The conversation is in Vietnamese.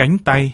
cánh tay.